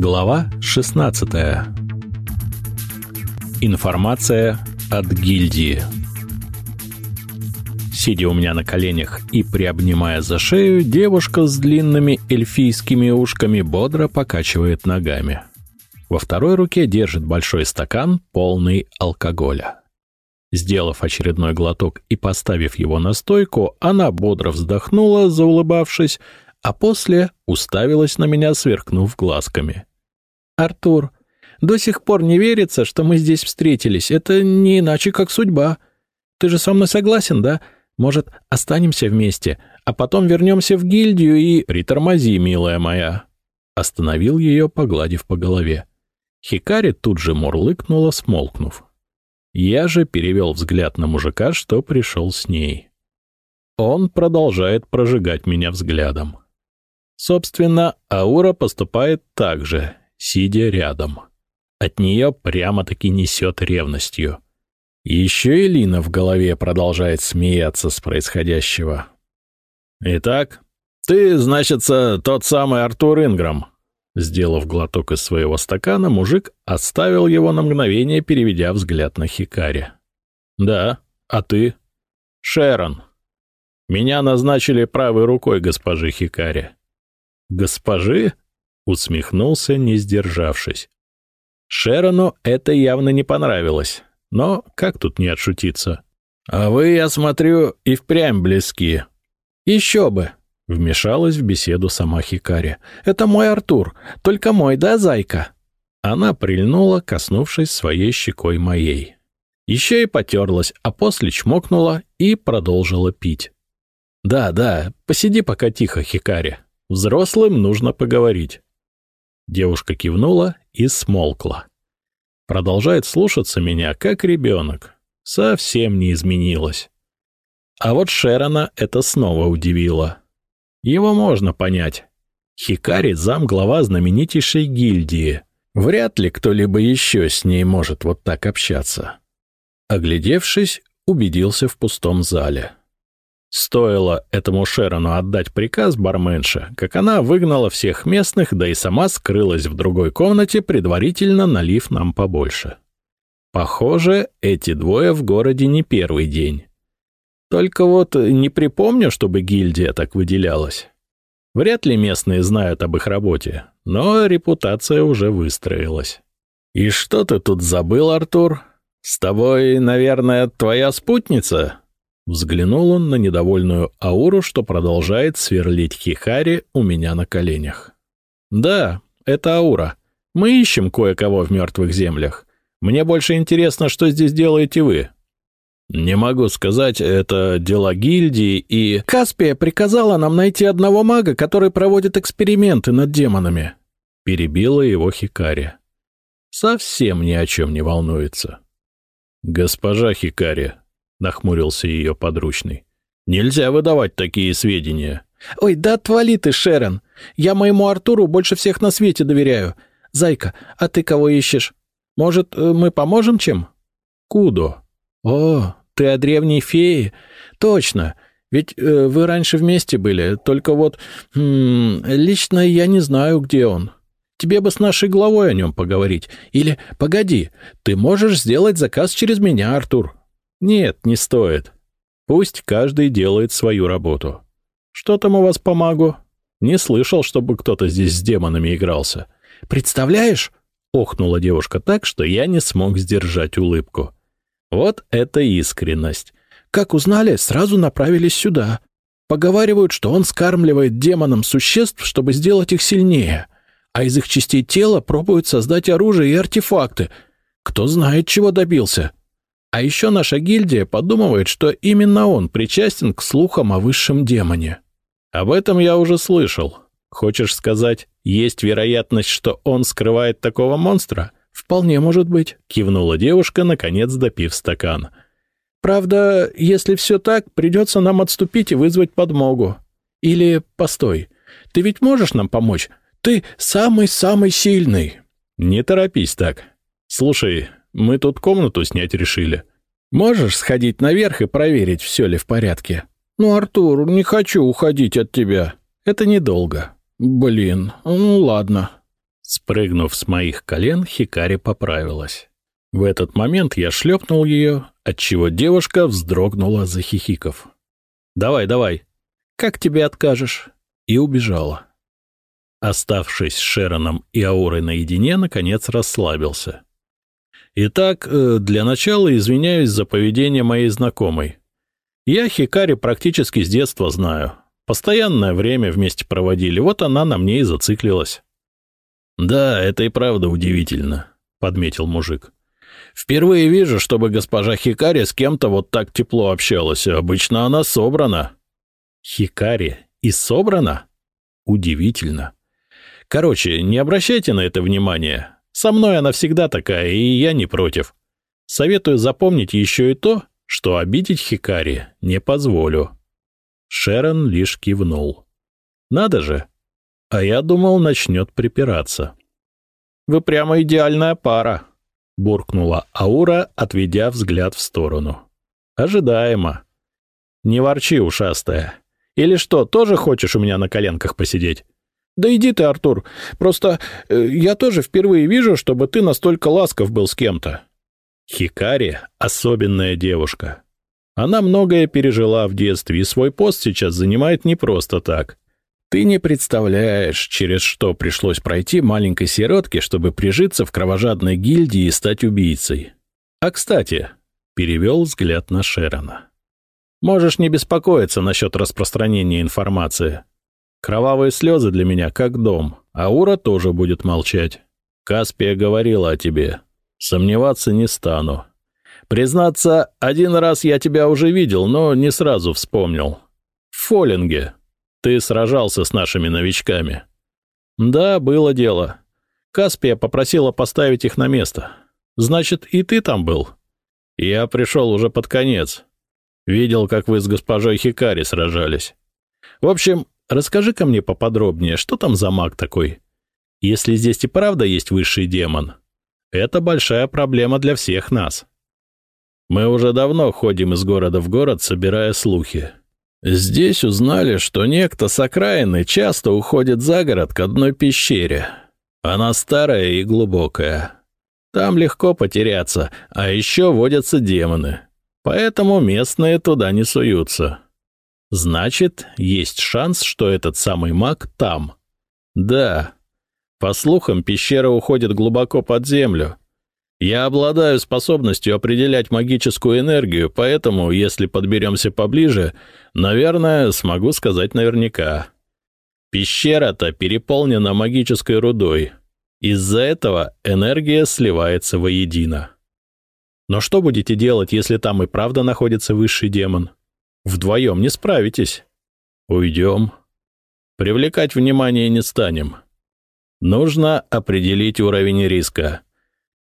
Глава 16. Информация от гильдии. Сидя у меня на коленях и приобнимая за шею, девушка с длинными эльфийскими ушками бодро покачивает ногами. Во второй руке держит большой стакан, полный алкоголя. Сделав очередной глоток и поставив его на стойку, она бодро вздохнула, заулыбавшись, а после уставилась на меня, сверкнув глазками. «Артур, до сих пор не верится, что мы здесь встретились. Это не иначе, как судьба. Ты же со мной согласен, да? Может, останемся вместе, а потом вернемся в гильдию и... Притормози, милая моя!» Остановил ее, погладив по голове. Хикари тут же мурлыкнула, смолкнув. Я же перевел взгляд на мужика, что пришел с ней. Он продолжает прожигать меня взглядом. Собственно, Аура поступает так же, сидя рядом. От нее прямо-таки несет ревностью. Еще и Лина в голове продолжает смеяться с происходящего. «Итак, ты, значится, тот самый Артур Инграм». Сделав глоток из своего стакана, мужик оставил его на мгновение, переведя взгляд на Хикари. «Да, а ты?» «Шерон. Меня назначили правой рукой госпожи Хикари. «Госпожи?» — усмехнулся, не сдержавшись. Шерону это явно не понравилось, но как тут не отшутиться? «А вы, я смотрю, и впрямь близки». «Еще бы!» — вмешалась в беседу сама Хикари. «Это мой Артур, только мой, да, зайка?» Она прильнула, коснувшись своей щекой моей. Еще и потерлась, а после чмокнула и продолжила пить. «Да, да, посиди пока тихо, Хикари», Взрослым нужно поговорить. Девушка кивнула и смолкла. Продолжает слушаться меня, как ребенок. Совсем не изменилась. А вот Шерона это снова удивило. Его можно понять. Хикари — замглава знаменитейшей гильдии. Вряд ли кто-либо еще с ней может вот так общаться. Оглядевшись, убедился в пустом зале. Стоило этому Шерону отдать приказ барменше, как она выгнала всех местных, да и сама скрылась в другой комнате, предварительно налив нам побольше. Похоже, эти двое в городе не первый день. Только вот не припомню, чтобы гильдия так выделялась. Вряд ли местные знают об их работе, но репутация уже выстроилась. «И что ты тут забыл, Артур? С тобой, наверное, твоя спутница?» Взглянул он на недовольную ауру, что продолжает сверлить Хихари у меня на коленях. «Да, это аура. Мы ищем кое-кого в мертвых землях. Мне больше интересно, что здесь делаете вы». «Не могу сказать, это дела гильдии и...» «Каспия приказала нам найти одного мага, который проводит эксперименты над демонами», — перебила его Хикари. «Совсем ни о чем не волнуется». «Госпожа Хикари, — нахмурился ее подручный. «Нельзя выдавать такие сведения». «Ой, да отвали ты, Шерон! Я моему Артуру больше всех на свете доверяю. Зайка, а ты кого ищешь? Может, э, мы поможем чем?» «Кудо». «О, ты о древней фее? Точно. Ведь э, вы раньше вместе были, только вот... М -м, лично я не знаю, где он. Тебе бы с нашей главой о нем поговорить. Или, погоди, ты можешь сделать заказ через меня, Артур. Нет, не стоит. Пусть каждый делает свою работу. Что там у вас помогу? Не слышал, чтобы кто-то здесь с демонами игрался. Представляешь? Охнула девушка так, что я не смог сдержать улыбку. Вот это искренность. Как узнали, сразу направились сюда. Поговаривают, что он скармливает демонам существ, чтобы сделать их сильнее, а из их частей тела пробуют создать оружие и артефакты. Кто знает, чего добился. А еще наша гильдия подумывает, что именно он причастен к слухам о высшем демоне. Об этом я уже слышал. Хочешь сказать, есть вероятность, что он скрывает такого монстра? Вполне может быть, кивнула девушка, наконец допив стакан. Правда, если все так, придется нам отступить и вызвать подмогу. Или, постой, ты ведь можешь нам помочь? Ты самый-самый сильный. Не торопись так. Слушай, мы тут комнату снять решили. Можешь сходить наверх и проверить, все ли в порядке? Ну, Артур, не хочу уходить от тебя. Это недолго. Блин, ну ладно. Спрыгнув с моих колен, Хикари поправилась. В этот момент я шлепнул ее, отчего девушка вздрогнула, захихиков. «Давай, давай, как тебе откажешь?» И убежала. Оставшись с Шероном и Аурой наедине, наконец расслабился. Итак, э, для начала извиняюсь за поведение моей знакомой. Я Хикари практически с детства знаю. Постоянное время вместе проводили, вот она на мне и зациклилась. «Да, это и правда удивительно», — подметил мужик. «Впервые вижу, чтобы госпожа Хикари с кем-то вот так тепло общалась. Обычно она собрана». «Хикари и собрана?» Удивительно. Короче, не обращайте на это внимания. Со мной она всегда такая, и я не против. Советую запомнить еще и то, что обидеть Хикари не позволю». Шерон лишь кивнул. «Надо же! А я думал, начнет припираться». «Вы прямо идеальная пара», — буркнула Аура, отведя взгляд в сторону. «Ожидаемо. Не ворчи, ушастая. Или что, тоже хочешь у меня на коленках посидеть?» «Да иди ты, Артур. Просто э, я тоже впервые вижу, чтобы ты настолько ласков был с кем-то». Хикари — особенная девушка. Она многое пережила в детстве, и свой пост сейчас занимает не просто так. Ты не представляешь, через что пришлось пройти маленькой сиротке, чтобы прижиться в кровожадной гильдии и стать убийцей. А кстати, перевел взгляд на Шерона. Можешь не беспокоиться насчет распространения информации. Кровавые слезы для меня как дом, а Ура тоже будет молчать. Каспия говорила о тебе. Сомневаться не стану. Признаться, один раз я тебя уже видел, но не сразу вспомнил. В Фоллинге. Ты сражался с нашими новичками. Да, было дело. Каспия попросила поставить их на место. Значит, и ты там был? Я пришел уже под конец. Видел, как вы с госпожой Хикари сражались. В общем, Расскажи-ка мне поподробнее, что там за маг такой? Если здесь и правда есть высший демон, это большая проблема для всех нас. Мы уже давно ходим из города в город, собирая слухи. Здесь узнали, что некто с окраины часто уходит за город к одной пещере. Она старая и глубокая. Там легко потеряться, а еще водятся демоны. Поэтому местные туда не суются. Значит, есть шанс, что этот самый маг там. Да. По слухам, пещера уходит глубоко под землю. Я обладаю способностью определять магическую энергию, поэтому, если подберемся поближе, наверное, смогу сказать наверняка. Пещера-то переполнена магической рудой. Из-за этого энергия сливается воедино. Но что будете делать, если там и правда находится высший демон? Вдвоем не справитесь. Уйдем. Привлекать внимание не станем. Нужно определить уровень риска.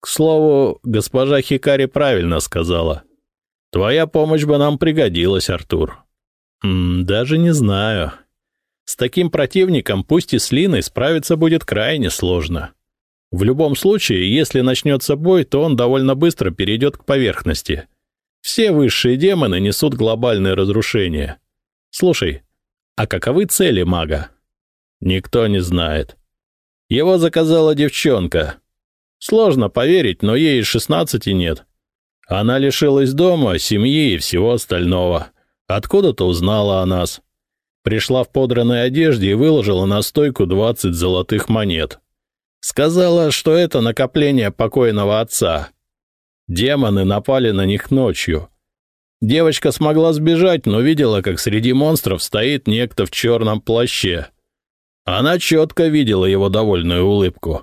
К слову, госпожа Хикари правильно сказала. Твоя помощь бы нам пригодилась, Артур. М даже не знаю. С таким противником, пусть и с Линой, справиться будет крайне сложно. В любом случае, если начнется бой, то он довольно быстро перейдет к поверхности — все высшие демоны несут глобальное разрушение. Слушай, а каковы цели мага? Никто не знает. Его заказала девчонка. Сложно поверить, но ей и шестнадцати нет. Она лишилась дома, семьи и всего остального. Откуда-то узнала о нас. Пришла в подранной одежде и выложила на стойку двадцать золотых монет. Сказала, что это накопление покойного отца. Демоны напали на них ночью. Девочка смогла сбежать, но видела, как среди монстров стоит некто в черном плаще. Она четко видела его довольную улыбку.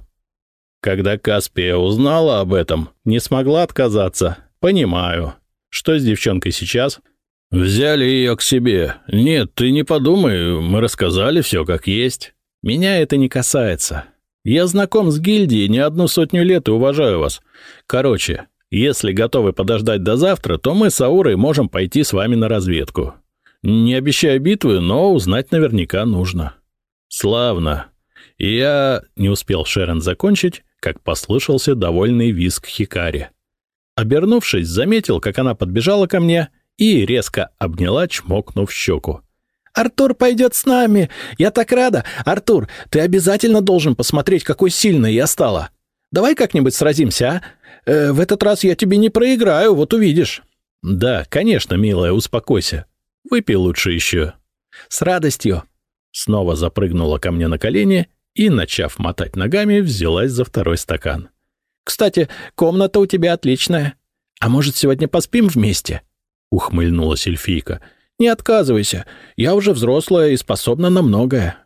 Когда Каспия узнала об этом, не смогла отказаться. Понимаю. Что с девчонкой сейчас? Взяли ее к себе. Нет, ты не подумай, мы рассказали все как есть. Меня это не касается. Я знаком с гильдией не одну сотню лет и уважаю вас. Короче, если готовы подождать до завтра, то мы с Аурой можем пойти с вами на разведку. Не обещаю битвы, но узнать наверняка нужно. Славно. Я не успел Шерон закончить, как послышался довольный визг Хикари. Обернувшись, заметил, как она подбежала ко мне и резко обняла, чмокнув щеку. Артур пойдет с нами! Я так рада! Артур, ты обязательно должен посмотреть, какой сильной я стала. Давай как-нибудь сразимся, а? Э, в этот раз я тебе не проиграю, вот увидишь». «Да, конечно, милая, успокойся. Выпей лучше еще». «С радостью». Снова запрыгнула ко мне на колени и, начав мотать ногами, взялась за второй стакан. «Кстати, комната у тебя отличная. А может, сегодня поспим вместе?» — ухмыльнулась эльфийка. «Не отказывайся. Я уже взрослая и способна на многое».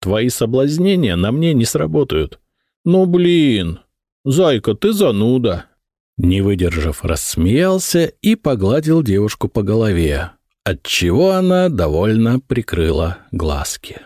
«Твои соблазнения на мне не сработают». «Ну, блин! Зайка, ты зануда!» Не выдержав, рассмеялся и погладил девушку по голове, отчего она довольно прикрыла глазки.